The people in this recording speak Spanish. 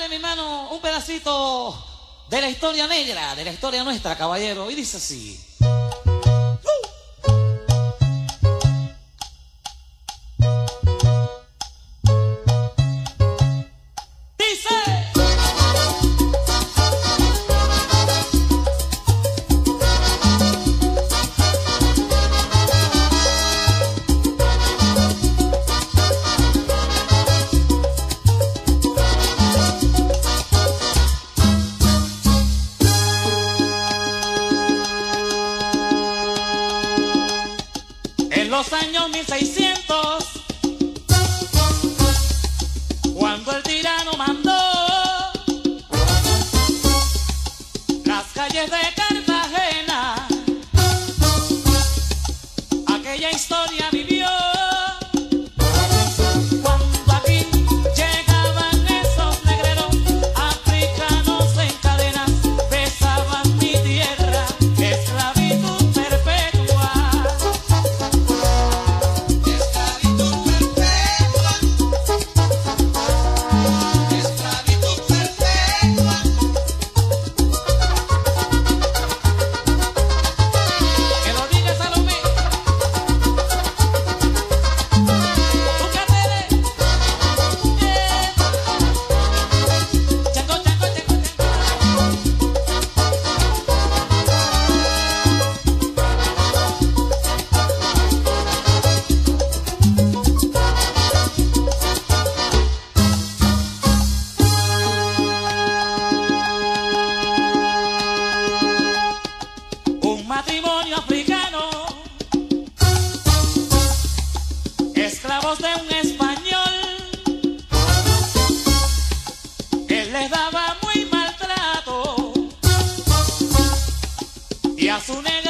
cantarle, mi hermano, un pedacito de la historia negra, de la historia nuestra, caballero. Y dice así. Los años 1600, cuando el tirano mandó las calles de Cartagena, aquella historia vivió. Esclavos de un español, él les daba muy maltrato y a su negra